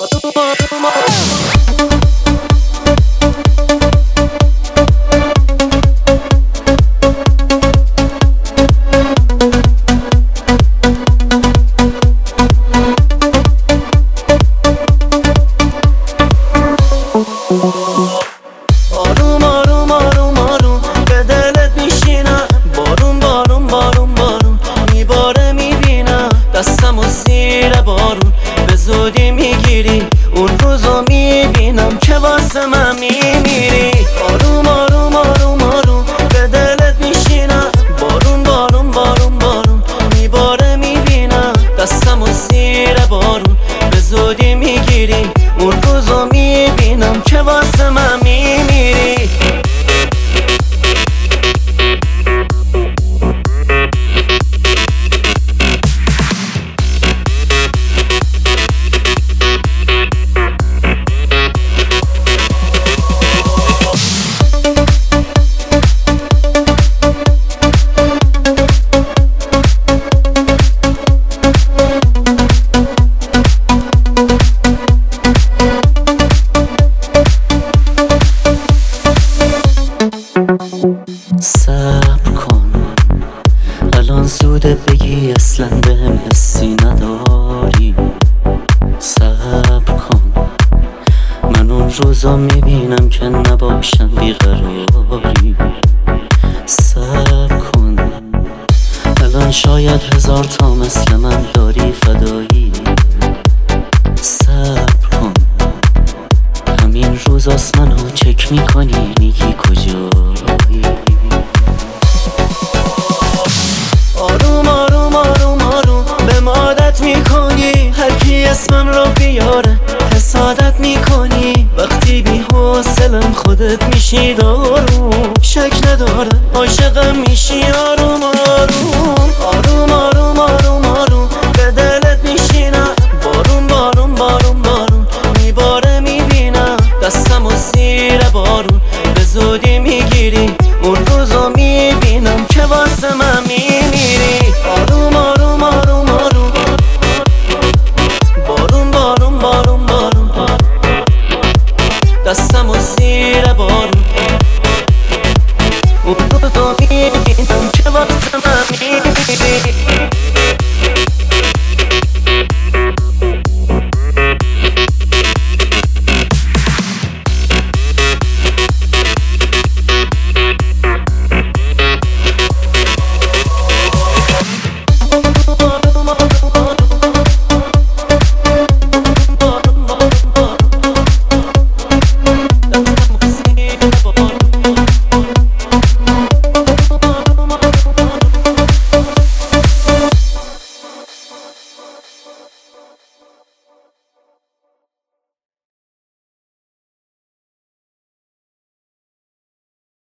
آروم به زودی می‌گیری؟ اون روزو می‌بینم که واسه من میمیری. صبر کن. الان زوده بگی اصلا بهم حسی نداری. صبر کن. من اون روزا می‌بینم که نباشم بیقراری. صبر کن. الان شاید هزار تا مثل من داری فدایی. صبر کن. همین روزاست منو چک می‌کنی میگی اسمم رو بیاره حسادت می‌کنی. وقتی بی حوصلم خودت میشی دارو شک نداره عاشقم میشی آروم آروم. Don't give in, don't give up to mommy